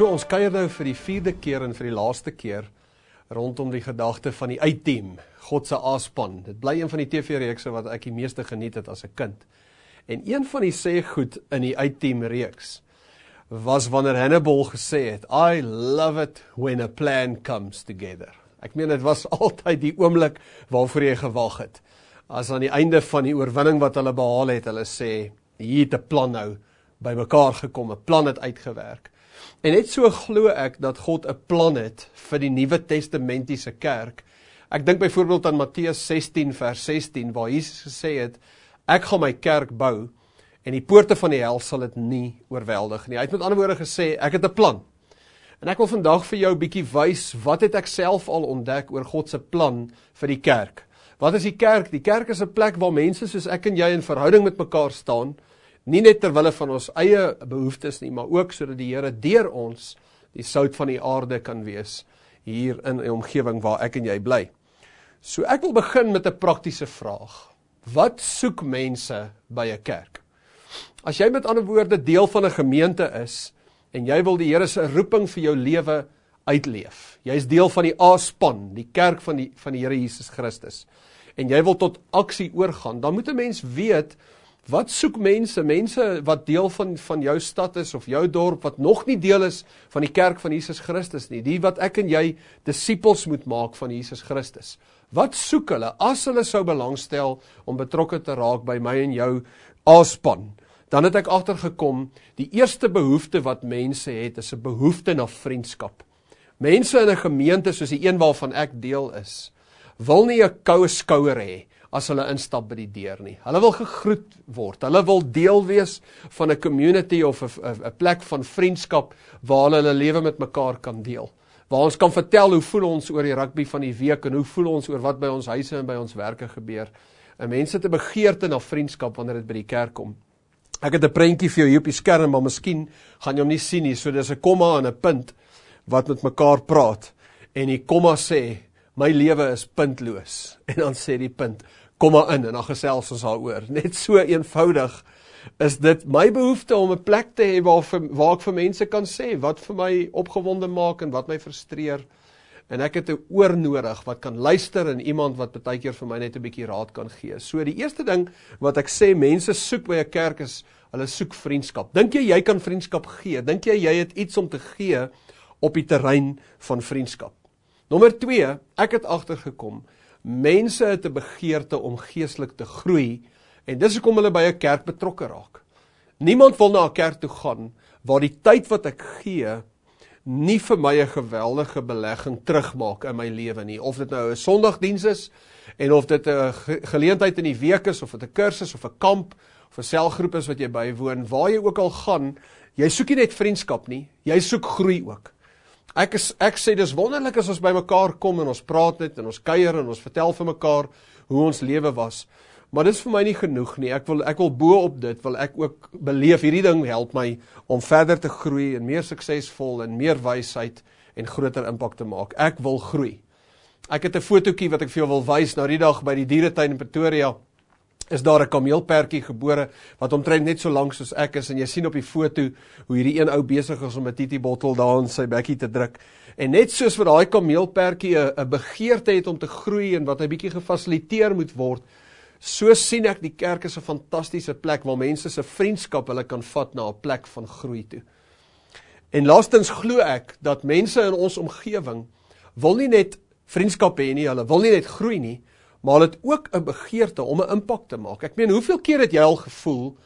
So ons kuier nou vir die vierde keer en vir die laaste keer rondom die gedagte van die uitteam, God se aaspan. Dit bly een van die TV-reekse wat ek die meeste geniet het as 'n kind. En een van die sê goed in die uitteam reeks was wanneer Hannibal gesê het, "I love it when a plan comes together." Ek meen dit was altyd die oomblik waarvoor jy gewag het. As aan die einde van die oorwinning wat hulle behaal het, hulle sê, "Hier het 'n plan nou bymekaar gekom, 'n plan het uitgewerk." En net so glo ek dat God 'n plan het vir die Nuwe Testamentiese kerk. Ek dink byvoorbeeld aan Matteus 16 vers 16 waar Jesus gesê het ek gaan my kerk bou en die poorte van die hel sal dit nie oorweldig nie. Hy het met ander woorde gesê ek het 'n plan. En ek wil vandag vir jou 'n bietjie wys wat het ek self al ontdek oor God se plan vir die kerk. Wat is die kerk? Die kerk is 'n plek waar mense soos ek en jy in verhouding met mekaar staan nie net ter wille van ons eie behoeftes nie, maar ook sodat die Here deur ons die sout van die aarde kan wees hier in 'n omgewing waar ek en jy bly. So ek wil begin met 'n praktiese vraag. Wat soek mense by 'n kerk? As jy met ander woorde deel van 'n gemeente is en jy wil die Here se roeping vir jou lewe uitleef. Jy's deel van die A-span, die kerk van die van die Here Jesus Christus. En jy wil tot aksie oorgaan, dan moet 'n mens weet Wat soek mense, mense wat deel van van jou stad is of jou dorp wat nog nie deel is van die kerk van Jesus Christus nie, die wat ek en jy disippels moet maak van Jesus Christus. Wat soek hulle as hulle sou belangstel om betrokke te raak by my en jou aaspan? Dan het ek agtergekom, die eerste behoefte wat mense het, is 'n behoefte na vriendskap. Mense in 'n gemeente soos die een waarvan ek deel is, wil nie 'n koue skouer hê as hulle instap by die deur nie. Hulle wil gegroet word. Hulle wil deel wees van 'n community of 'n plek van vriendskap waar hulle hulle lewe met mekaar kan deel. Waar ons kan vertel hoe voel ons oor die rugby van die week en hoe voel ons oor wat by ons huise en by ons werke gebeur. En mense het 'n begeerte na vriendskap wanneer dit by die kerk kom. Ek het 'n prentjie vir jou hier op die skerm, maar miskien gaan jy hom nie sien nie. So dis 'n komma en 'n punt wat met mekaar praat. En die komma sê my lewe is puntloos. En dan sê die punt kom maar in en dan gesels ons daaroor. Net so eenvoudig is dit my behoefte om 'n plek te hê waar vir, waar ek vir mense kan sê wat vir my opgewonde maak en wat my frustreer. En ek het 'n oor nodig wat kan luister en iemand wat baie keer vir my net 'n bietjie raad kan gee. So die eerste ding wat ek sê mense soek by 'n kerk is hulle soek vriendskap. Dink jy jy kan vriendskap gee? Dink jy jy het iets om te gee op die terrein van vriendskap? Nommer 2, ek het agtergekom mense het 'n begeerte om geestelik te groei en dis hoekom hulle by 'n kerk betrokke raak. Niemand wil na 'n kerk toe gaan waar die tyd wat ek gee nie vir my 'n geweldige belegging terugmaak in my lewe nie. Of dit nou 'n Sondagdiens is en of dit 'n geleentheid in die week is of dit 'n kursus of 'n kamp of 'n selgroep is wat jy bywoon, waar jy ook al gaan, jy soek nie net vriendskap nie, jy soek groei ook. Ek is ek sê dis wonderlik as ons bymekaar kom en ons praat net en ons kuier en ons vertel vir mekaar hoe ons lewe was. Maar dis vir my nie genoeg nie. Ek wil ek wil bo op dit wil ek ook beleef hierdie ding help my om verder te groei en meer suksesvol en meer wysheid en groter impak te maak. Ek wil groei. Ek het 'n fotootjie wat ek vir jou wil wys nou die dag by die dieretuin in Pretoria is daar 'n kameelperdjie gebore wat omtrent net so lank soos ek is en jy sien op die foto hoe hierdie een ou besig is om 'n titi bottel daar in sy bekkie te druk. En net soos vir daai kameelperdjie 'n begeerte het om te groei en wat hy bietjie gefasiliteer moet word, so sien ek die kerk is 'n fantastiese plek waar mense se vriendskap hulle kan vat na 'n plek van groei toe. En laastens glo ek dat mense in ons omgewing wil nie net vriendskap hê nie, hulle wil nie net groei nie, maar het ook 'n begeerte om 'n impak te maak. Ek meen, hoeveel keer het jy al gevoel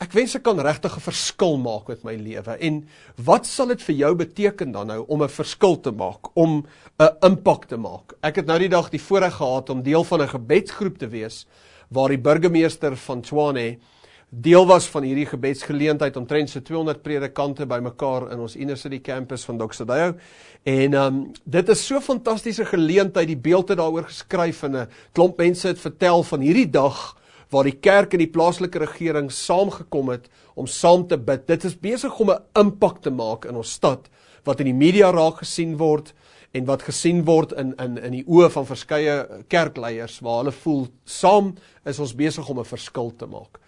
ek wens ek kan regtig 'n verskil maak met my lewe? En wat sal dit vir jou beteken dan nou om 'n verskil te maak, om 'n impak te maak? Ek het nou die dag die voorreg gehad om deel van 'n gebedsgroep te wees waar die burgemeester van Tshwane deel was van hierdie gebedsgeleentheid omtrent so 200 predikante bymekaar in ons Inner City campus van Doxadio. En um dit is so fantastiese geleentheid, die beelde daaroor geskryf en 'n klomp mense het vertel van hierdie dag waar die kerk en die plaaslike regering saamgekom het om saam te bid. Dit is besig om 'n impak te maak in ons stad wat in die media raak gesien word en wat gesien word in in in die oë van verskeie kerkleiers waar hulle voel saam is ons besig om 'n verskil te maak.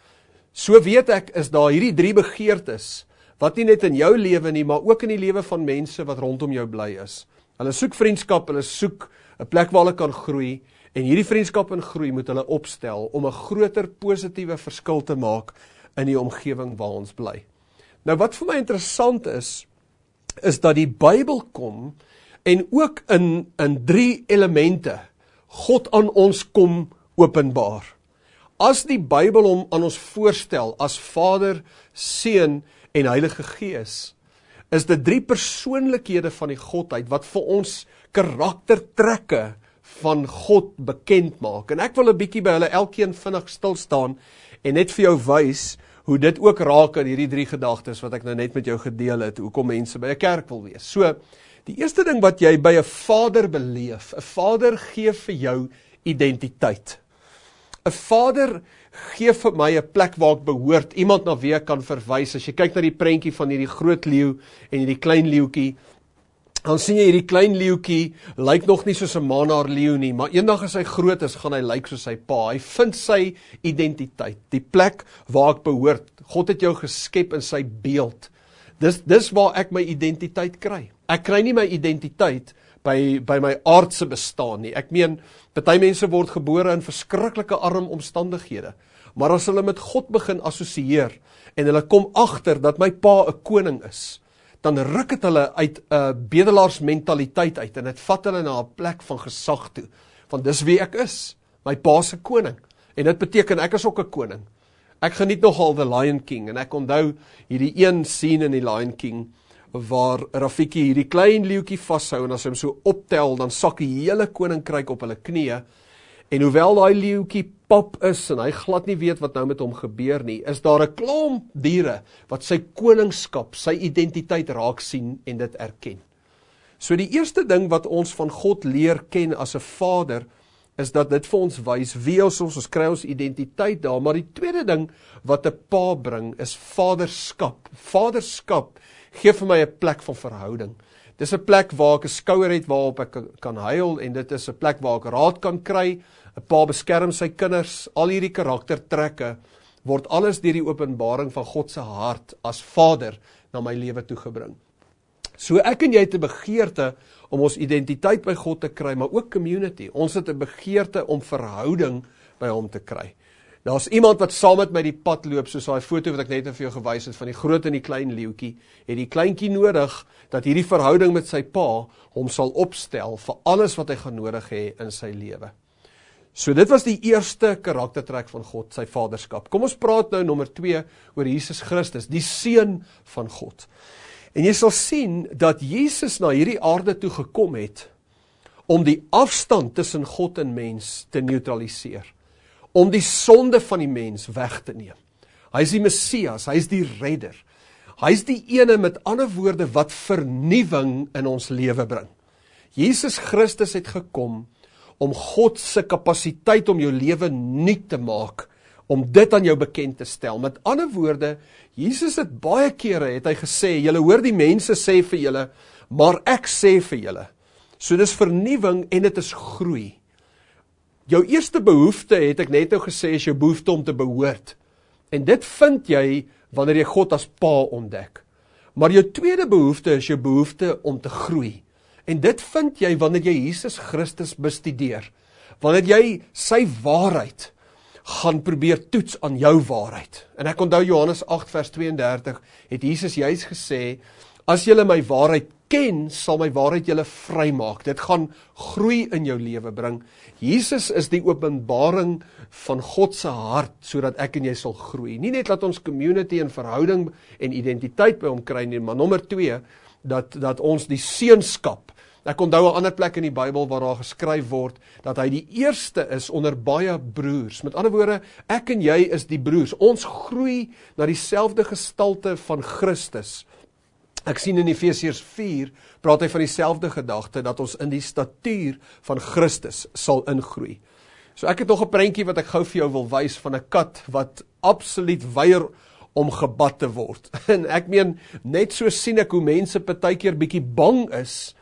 So weet ek is daar hierdie drie begeertes wat nie net in jou lewe nie, maar ook in die lewe van mense wat rondom jou bly is. Hulle soek vriendskap, hulle soek 'n plek waar hulle kan groei en hierdie vriendskap en groei moet hulle opstel om 'n groter positiewe verskil te maak in die omgewing waar ons bly. Nou wat vir my interessant is, is dat die Bybel kom en ook in in drie elemente God aan ons kom openbaar. As die Bybel hom aan ons voorstel as Vader, Seun en Heilige Gees, is dit drie persoonlikhede van die Godheid wat vir ons karaktertrekke van God bekend maak. En ek wil 'n bietjie by hulle elkeen vinnig stil staan en net vir jou wys hoe dit ook raak aan hierdie drie gedagtes wat ek nou net met jou gedeel het, hoekom mense by 'n kerk wil wees. So, die eerste ding wat jy by 'n Vader beleef, 'n Vader gee vir jou identiteit. 'n Vader gee vir my 'n plek waar ek behoort, iemand na wie ek kan verwys. As jy kyk na die prentjie van hierdie groot leeu en hierdie klein leeuetjie, dan sien jy hierdie klein leeuetjie lyk nog nie soos 'n manaar leeu nie, maar eendag as hy groot is, gaan hy lyk soos sy pa. Hy vind sy identiteit, die plek waar ek behoort. God het jou geskep in sy beeld. Dis dis waar ek my identiteit kry. Ek kry nie my identiteit by by my aardse bestaan nie. Ek meen, party mense word gebore in verskriklike arm omstandighede. Maar as hulle met God begin assosieer en hulle kom agter dat my pa 'n koning is, dan ruk dit hulle uit uh, bedelaarsmentaliteit uit en dit vat hulle na 'n plek van gesag toe. Want dis wie ek is, my pa se koning. En dit beteken ek is ook 'n koning. Ek geniet nogal The Lion King en ek onthou hierdie een scene in die Lion King waar Rafiki hierdie klein leeuetjie vashou en as hy hom so optel dan sak die hele koninkryk op hulle knieë en hoewel daai leeuetjie pap is en hy glad nie weet wat nou met hom gebeur nie is daar 'n klomp diere wat sy koningskap, sy identiteit raak sien en dit erken. So die eerste ding wat ons van God leer ken as 'n Vader is dat dit vir ons wys wie ons ons, ons kry ons identiteit daar, maar die tweede ding wat 'n pa bring is vaderskap. Vaderskap gee vir my 'n plek van verhouding. Dis 'n plek waar ek 'n skouer het waarop ek kan huil en dit is 'n plek waar ek raad kan kry. 'n Pa beskerm sy kinders. Al hierdie karaktertrekke word alles deur die openbaring van God se hart as Vader na my lewe toe gebring. So ek en jy het 'n begeerte om ons identiteit by God te kry, maar ook community. Ons het 'n begeerte om verhouding by hom te kry. Daar's iemand wat saam met my die pad loop, soos daai foto wat ek net vir jou gewys het van die groot en die klein leeuetjie. Het die kleintjie nodig dat hierdie verhouding met sy pa hom sal opstel vir alles wat hy gaan nodig hê in sy lewe. So dit was die eerste karaktertrek van God, sy vaderskap. Kom ons praat nou nommer 2 oor Jesus Christus, die seun van God. En jy sal sien dat Jesus na hierdie aarde toe gekom het om die afstand tussen God en mens te neutraliseer om die sonde van die mens weg te neem. Hy is die Messias, hy is die redder. Hy is die ene met ander woorde wat vernuwing in ons lewe bring. Jesus Christus het gekom om God se kapasiteit om jou lewe nuut te maak, om dit aan jou bekend te stel. Met ander woorde, Jesus het baie kere het hy gesê, julle hoor die mense sê vir julle, maar ek sê vir julle. So dis vernuwing en dit is groei. Jou eerste behoefte het ek net nou gesê is jou behoefte om te behoort. En dit vind jy wanneer jy God as Pa ontdek. Maar jou tweede behoefte is jou behoefte om te groei. En dit vind jy wanneer jy Jesus Christus bestudeer. Wanneer jy sy waarheid gaan probeer toets aan jou waarheid. En ek onthou Johannes 8 vers 32 het Jesus juis gesê as jy my waarheid ken, sal my waarheid julle vrymaak. Dit gaan groei in jou lewe bring. Jesus is die openbaring van God se hart sodat ek en jy sal groei. Nie net dat ons community en verhouding en identiteit by hom kry nie, maar nommer 2 dat dat ons die seunskap. Ek onthou 'n ander plek in die Bybel waar daar geskryf word dat hy die eerste is onder baie broers. Met ander woorde, ek en jy is die broers. Ons groei na dieselfde gestalte van Christus. Ek sien in Efesiërs 4 praat hy van dieselfde gedagte dat ons in die statuur van Christus sal ingroei. So ek het nog 'n prentjie wat ek gou vir jou wil wys van 'n kat wat absoluut weier om gebad te word. En ek meen net so sien ek hoe mense partykeer bietjie bang is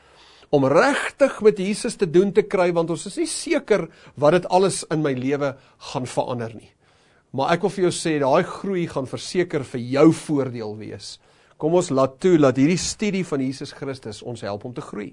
om regtig met Jesus te doen te kry want ons is nie seker wat dit alles in my lewe gaan verander nie. Maar ek wil vir jou sê daai groei gaan verseker vir jou voordeel wees Kom ons laat toe dat hierdie studie van Jesus Christus ons help om te groei.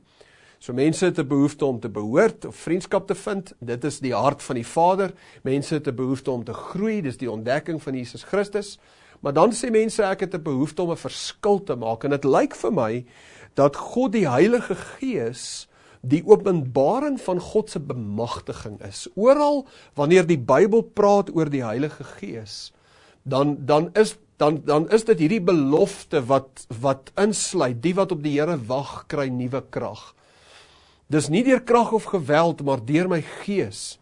So mense het 'n behoefte om te behoort of vriendskap te vind. Dit is die hart van die Vader. Mense het 'n behoefte om te groei. Dis die ontdekking van Jesus Christus. Maar dan sê mense ek het 'n behoefte om 'n verskil te maak en dit lyk vir my dat God die Heilige Gees die openbaring van God se bemagtiging is. Oral wanneer die Bybel praat oor die Heilige Gees, dan dan is dan dan is dit hierdie belofte wat wat insluit die wat op die Here wag kry nuwe krag. Dis nie deur krag of geweld maar deur my gees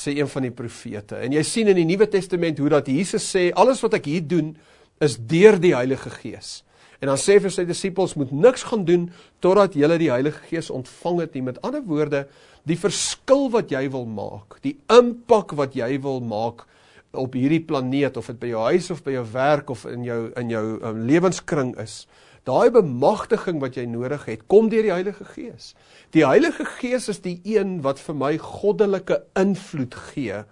sê een van die profete. En jy sien in die Nuwe Testament hoe dat Jesus sê alles wat ek hier doen is deur die Heilige Gees. En dan sê vir sy disippels moet niks gaan doen totdat julle die Heilige Gees ontvang het nie. Met ander woorde, die verskil wat jy wil maak, die impak wat jy wil maak op hierdie planeet of dit by jou huis of by jou werk of in jou in jou um, lewenskring is. Daai bemagtiging wat jy nodig het, kom deur die Heilige Gees. Die Heilige Gees is die een wat vir my goddelike invloed gee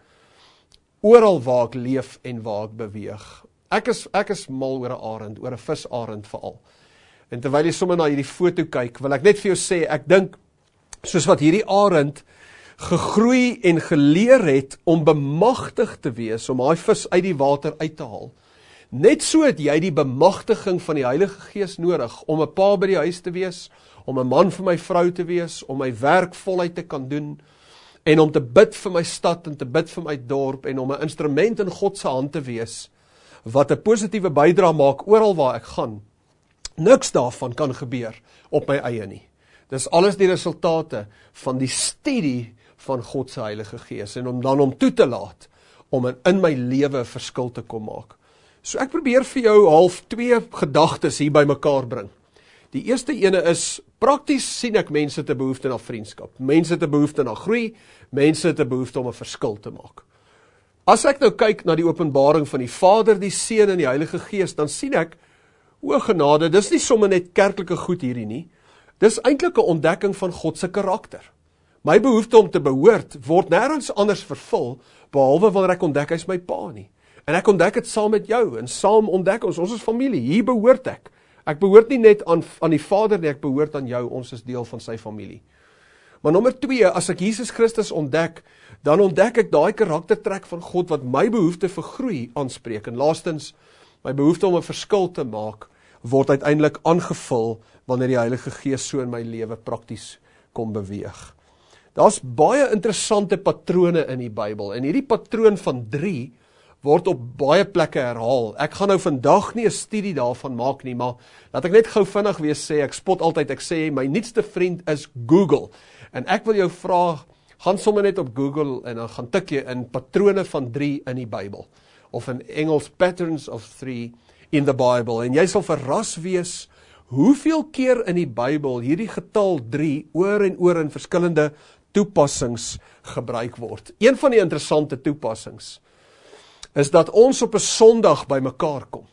oral waar ek leef en waar ek beweeg. Ek is ek is mal oor 'n arend, oor 'n visarend veral. En terwyl jy sommer na hierdie foto kyk, wil ek net vir jou sê, ek dink soos wat hierdie arend gegroei en geleer het om bemagtig te wees om daai vis uit die water uit te haal. Net so het jy die bemagtiging van die Heilige Gees nodig om 'n pa by die huis te wees, om 'n man vir my vrou te wees, om my werk voluit te kan doen en om te bid vir my stad en te bid vir my dorp en om 'n instrument in God se hand te wees wat 'n positiewe bydrae maak oral waar ek gaan. Niks daarvan kan gebeur op my eie nie. Dis alles die resultate van die studie van God se Heilige Gees en om dan om toe te laat om in, in my lewe verskil te kom maak. So ek probeer vir jou half twee gedagtes hier bymekaar bring. Die eerste ene is prakties sien ek mense te behoefte na vriendskap. Mense te behoefte na groei, mense te behoefte om 'n verskil te maak. As ek nou kyk na die openbaring van die Vader, die Seun en die Heilige Gees, dan sien ek o genade, dis nie sommer net kerklike goed hierdie nie. Dis eintlik 'n ontdekking van God se karakter. My behoefte om te behoort word nêrens anders vervul behalwe wanneer ek ontdek hy's my pa nie. En ek ontdek dit saam met jou en saam ontdek ons ons is familie. Hier behoort ek. Ek behoort nie net aan aan die Vader nie, ek behoort aan jou. Ons is deel van sy familie. Maar nommer 2, as ek Jesus Christus ontdek, dan ontdek ek daai karaktertrek van God wat my behoefte vir groei aanspreek. En laastens, my behoefte om 'n verskil te maak word uiteindelik aangevul wanneer die Heilige Gees so in my lewe prakties kom beweeg. Daar's baie interessante patrone in die Bybel en hierdie patroon van 3 word op baie plekke herhaal. Ek gaan nou vandag nie 'n studie daarvan maak nie, maar laat ek net gou vinnig weer sê, ek spot altyd, ek sê my nuutste vriend is Google. En ek wil jou vra, gaan sommer net op Google en dan gaan tik jy in patrone van 3 in die Bybel of in Engels patterns of 3 in the Bible en jy sal verras wees hoeveel keer in die Bybel hierdie getal 3 oor en oor in verskillende toepassings gebruik word. Een van die interessante toepassings is dat ons op 'n Sondag bymekaar kom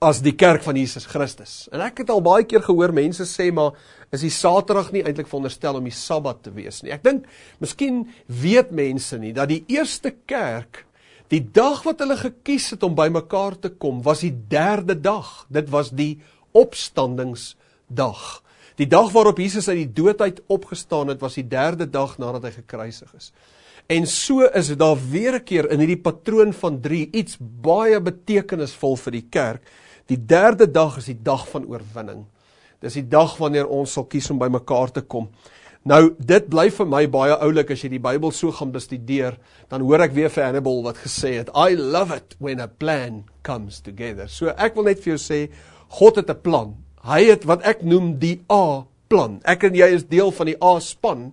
as die kerk van Jesus Christus. En ek het al baie keer gehoor mense sê maar is die Saterdag nie eintlik veronderstel om die Sabbat te wees nie. Ek dink miskien weet mense nie dat die eerste kerk die dag wat hulle gekies het om bymekaar te kom was die derde dag. Dit was die opstandingsdag. Die dag waarop Jesus uit die dood uit opgestaan het was die derde dag nadat hy gekruisig is. En so is daar weer 'n keer in hierdie patroon van 3 iets baie betekenisvol vir die kerk Die derde dag is die dag van oorwinning. Dis die dag wanneer ons sal kies om by mekaar te kom. Nou, dit bly vir my baie oulik as jy die Bybel so gaan bestudeer, dan hoor ek weer vir Hannibal wat gesê het, I love it when a plan comes together. So ek wil net vir jou sê, God het 'n plan. Hy het wat ek noem die A-plan. Ek en jy is deel van die A-span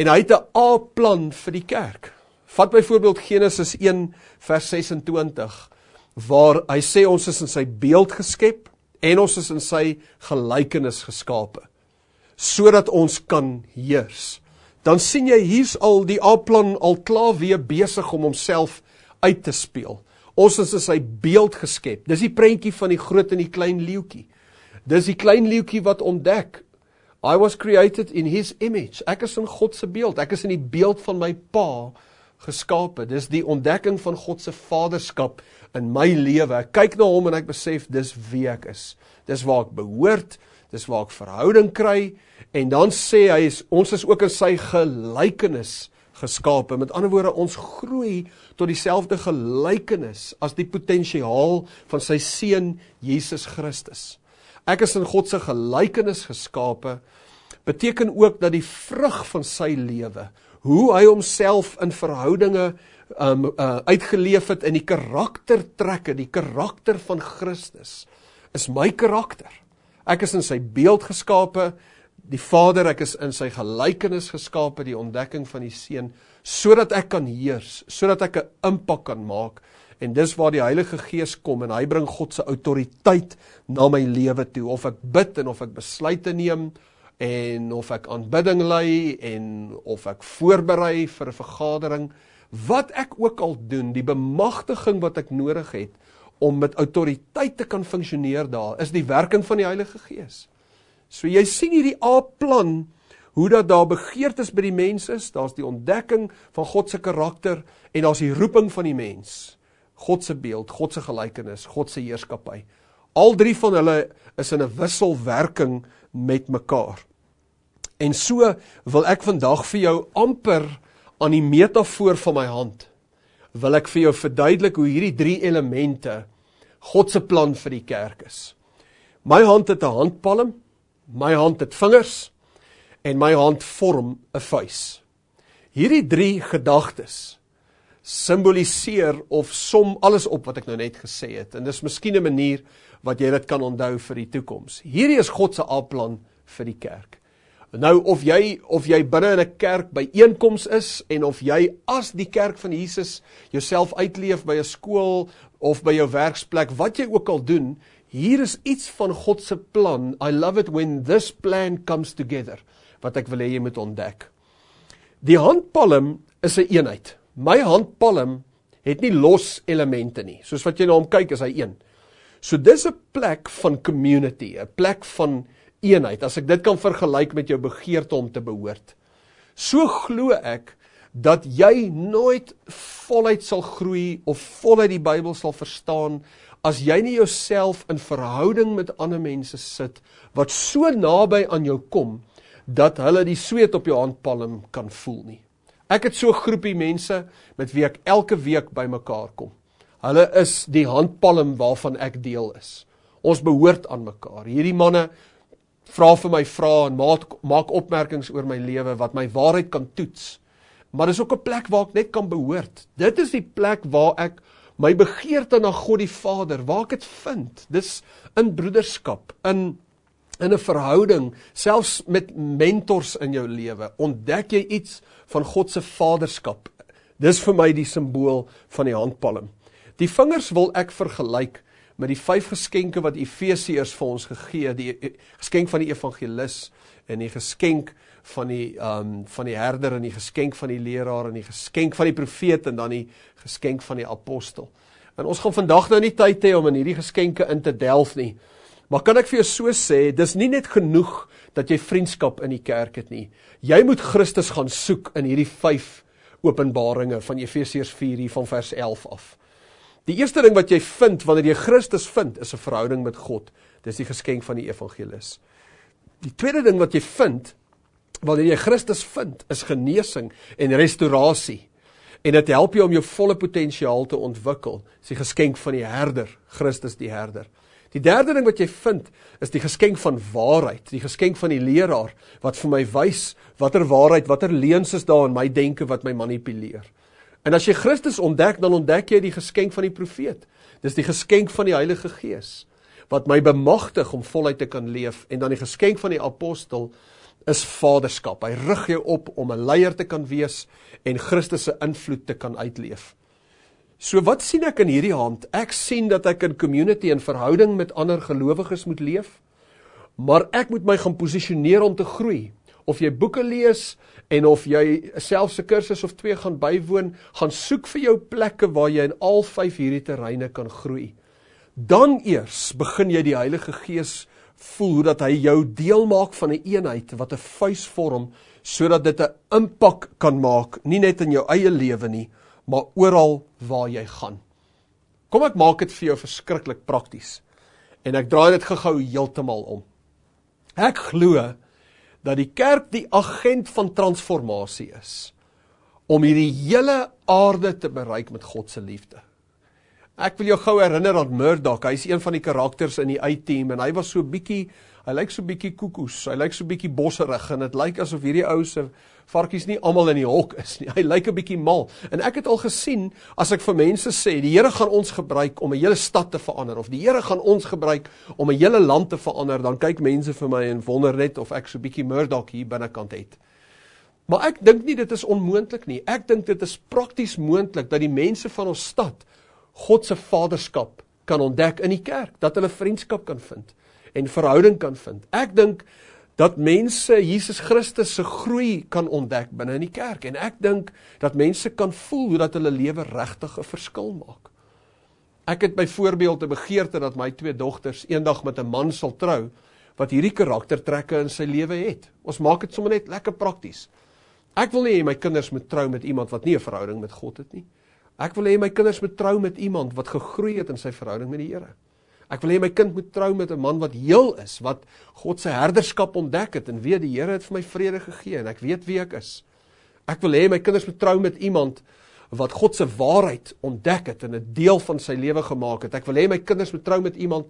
en hy het 'n A-plan vir die kerk. Vat byvoorbeeld Genesis 1 vers 26 waar hy sê ons is in sy beeld geskep en ons is in sy gelykenis geskape sodat ons kan heers. Dan sien jy hier's al die A-plan al klaar weer besig om homself uit te speel. Ons is in sy beeld geskep. Dis die prentjie van die groot en die klein leeuetjie. Dis die klein leeuetjie wat ontdek I was created in his image. Ek is in God se beeld. Ek is in die beeld van my Pa geskape. Dis die ontdekking van God se vaderskap in my lewe. Ek kyk na hom en ek besef dis wie ek is. Dis waar ek behoort, dis waar ek verhouding kry en dan sê hy ons is ook in sy gelykenis geskape. Met ander woorde, ons groei tot dieselfde gelykenis as die potensiaal van sy seun Jesus Christus. Ek is in God se gelykenis geskape beteken ook dat die vrug van sy lewe, hoe hy homself in verhoudinge um uh, uitgeleef het in die karaktertrekke, die karakter van Christus is my karakter. Ek is in sy beeld geskape, die Vader, ek is in sy gelykenis geskape, die ontdekking van die Seun, sodat ek kan heers, sodat ek 'n impak kan maak. En dis waar die Heilige Gees kom en hy bring God se autoriteit na my lewe toe, of ek bid en of ek besluite neem en of ek aanbidding lei en of ek voorberei vir 'n vergadering, wat ek ook al doen, die bemagtiging wat ek nodig het om met autoriteit te kan funksioneer daar, is die werking van die Heilige Gees. So jy sien hierdie A-plan, hoe dat daar begeertes by die mens is, daar is die ontdekking van Godse karakter, en daar is die roeping van die mens, Godse beeld, Godse gelijkenis, Godse heerskapie. Al drie van hulle is in een wisselwerking met mekaar. En so wil ek vandag vir jou amper aan die metafoor van my hand, wil ek vir jou verduidelik hoe hierdie drie elemente Godse plan vir die kerk is. My hand het een handpalm, my hand het vingers en my hand vorm 'n vuis. Hierdie drie gedagtes simboliseer of som alles op wat ek nou net gesê het en dis miskien 'n manier wat jy dit kan onthou vir die toekoms. Hierdie is God se A-plan vir die kerk. Nou of jy of jy binne in 'n kerk by einkoms is en of jy as die kerk van Jesus jouself uitleef by 'n skool of by jou werksplek, wat jy ook al doen, hier is iets van God se plan. I love it when this plan comes together wat ek wil hê jy moet ontdek. Die handpalm is 'n een eenheid. My handpalm het nie los elemente nie. Soos wat jy na hom kyk is hy een. So dis 'n plek van community, 'n plek van eenheid. As ek dit kan vergelyk met jou begeerte om te behoort. So glo ek dat jy nooit voluit sal groei of voluit die Bybel sal verstaan as jy nie jouself in verhouding met ander mense sit, wat so nabij aan jou kom, dat hulle die sweet op jou handpalm kan voel nie. Ek het so groepie mense, met wie ek elke week by mekaar kom. Hulle is die handpalm waarvan ek deel is. Ons behoort aan mekaar. Hierdie manne vraag vir my vraag en maak, opmerkings oor my leven, wat my waarheid kan toets. Maar dit is ook een plek waar ek net kan behoort. Dit is die plek waar ek my begeerte na God die Vader, waar ek het vind, dis in broederskap, in, in een verhouding, selfs met mentors in jou leven, ontdek jy iets van Godse vaderskap, dis vir my die symbool van die handpalm. Die vingers wil ek vergelijk met die vijf geskenke wat Ephesiërs vir ons gegee, die geskenk van die evangelist, en die geskenk van die, um, van die herder en die geskenk van die leraar en die geskenk van die profeet en dan die geskenk van die apostel. En ons gaan vandag nou nie tyd hê om in hierdie geskenke in te delf nie. Maar kan ek vir jou so sê, dis nie net genoeg dat jy vriendskap in die kerk het nie. Jy moet Christus gaan soek in hierdie 5 openbaringe van Efesiërs 4 hier van vers 11 af. Die eerste ding wat jy vind wanneer jy Christus vind, is 'n verhouding met God. Dis die geskenk van die evangelis. Die tweede ding wat jy vind wanneer jy Christus vind, is genesing en restaurasie. En dit help jou om jou volle potensiaal te ontwikkel. Dis die geskenk van die herder, Christus die herder. Die derde ding wat jy vind, is die geskenk van waarheid, die geskenk van die leraar, wat vir my wys, wat er waarheid, wat er leens is daar in my denken, wat my manipuleer. En as jy Christus ontdek, dan ontdek jy die geskenk van die profeet. Dis die geskenk van die Heilige Gees, wat my bemachtig om voluit te kan leef, en dan die geskenk van die apostel, is vaderskap. Hy rig jou op om 'n leier te kan wees en Christus se invloed te kan uitleef. So wat sien ek in hierdie hand? Ek sien dat ek in community en verhouding met ander gelowiges moet leef, maar ek moet my gaan posisioneer om te groei. Of jy boeke lees en of jy selfs 'n kursus of twee gaan bywoon, gaan soek vir jou plekke waar jy in al vyf hierdie terreine kan groei. Dan eers begin jy die Heilige Gees voel dat hy jou deel maak van een eenheid wat 'n vuis vorm sodat dit 'n impak kan maak, nie net in jou eie lewe nie, maar oral waar jy gaan. Kom ek maak dit vir jou verskriklik prakties. En ek draai dit gou-gou heeltemal om. Ek glo dat die kerk die agent van transformasie is om hierdie hele aarde te bereik met God se liefde. Ek wil jou gou herinner aan Murdoch. Hy's een van die karakters in die I-team en hy was so bietjie, hy lyk so bietjie koekoes. Hy lyk so bietjie bosserig en dit lyk asof hierdie ou se varkies nie almal in die hok is nie. Hy lyk 'n bietjie mal. En ek het al gesien as ek vir mense sê, die Here gaan ons gebruik om 'n hele stad te verander of die Here gaan ons gebruik om 'n hele land te verander, dan kyk mense vir my en wonder net of ek so bietjie Murdoch hier binnekant het. Maar ek dink nie dit is onmoontlik nie. Ek dink dit is prakties moontlik dat die mense van ons stad God se vaderskap kan ontdek in die kerk, dat hulle vriendskap kan vind en verhouding kan vind. Ek dink dat mense Jesus Christus se groei kan ontdek binne in die kerk en ek dink dat mense kan voel hoe dat hulle lewe regtig 'n verskil maak. Ek het byvoorbeeld 'n begeerte dat my twee dogters eendag met 'n man sal trou wat hierdie karaktertrekke in sy lewe het. Ons maak dit sommer net lekker prakties. Ek wil nie hê my kinders moet trou met iemand wat nie 'n verhouding met God het nie. Ek wil hê my kinders moet trou met iemand wat gegroei het in sy verhouding met die Here. Ek wil hê my kind moet trou met 'n man wat heel is, wat God se herderskap ontdek het en weet die Here het vir my vrede gegee en ek weet wie ek is. Ek wil hê my kinders moet trou met iemand wat God se waarheid ontdek het en 'n deel van sy lewe gemaak het. Ek wil hê my kinders moet trou met iemand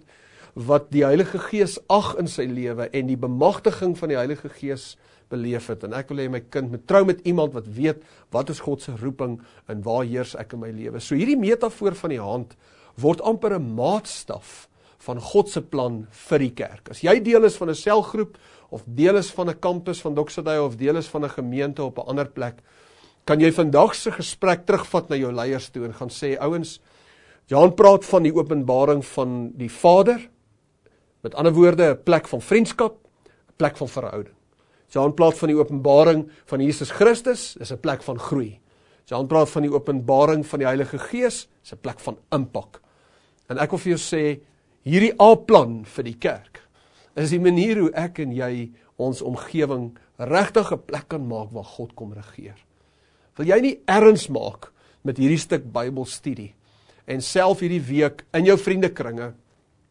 wat die Heilige Gees ag in sy lewe en die bemagtiging van die Heilige Gees beleef het en ek wil hê my kind moet trou met iemand wat weet wat is God se roeping en waar heers ek in my lewe. So hierdie metafoor van die hand word amper 'n maatstaf van God se plan vir die kerk. As jy deel is van 'n selgroep of deel is van 'n kampus van Doxaday of deel is van 'n gemeente op 'n ander plek, kan jy vandag se gesprek terugvat na jou leiers toe en gaan sê ouens, Jan praat van die openbaring van die Vader. Met ander woorde, 'n plek van vriendskap, 'n plek van verhouding. Johan praat van die openbaring van Jesus Christus, is 'n plek van groei. Johan praat van die openbaring van die Heilige Gees, is 'n plek van impak. En ek wil vir jou sê, hierdie A-plan vir die kerk is die manier hoe ek en jy ons omgewing regtig 'n plek kan maak waar God kom regeer. Wil jy nie erns maak met hierdie stuk Bybelstudie en self hierdie week in jou vriendekringe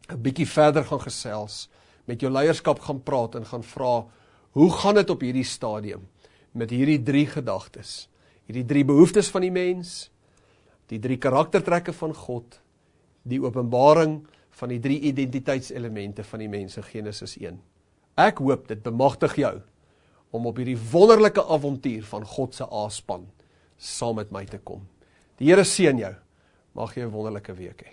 'n bietjie verder gaan gesels, met jou leierskap gaan praat en gaan vra Hoe gaan dit op hierdie stadium met hierdie drie gedagtes? Hierdie drie behoeftes van die mens, die drie karaktertrekke van God, die openbaring van die drie identiteitselemente van die mens in Genesis 1. Ek hoop dit bemagtig jou om op hierdie wonderlike avontuur van God se aaspan saam met my te kom. Die Here seën jou. Mag jy 'n wonderlike week hê.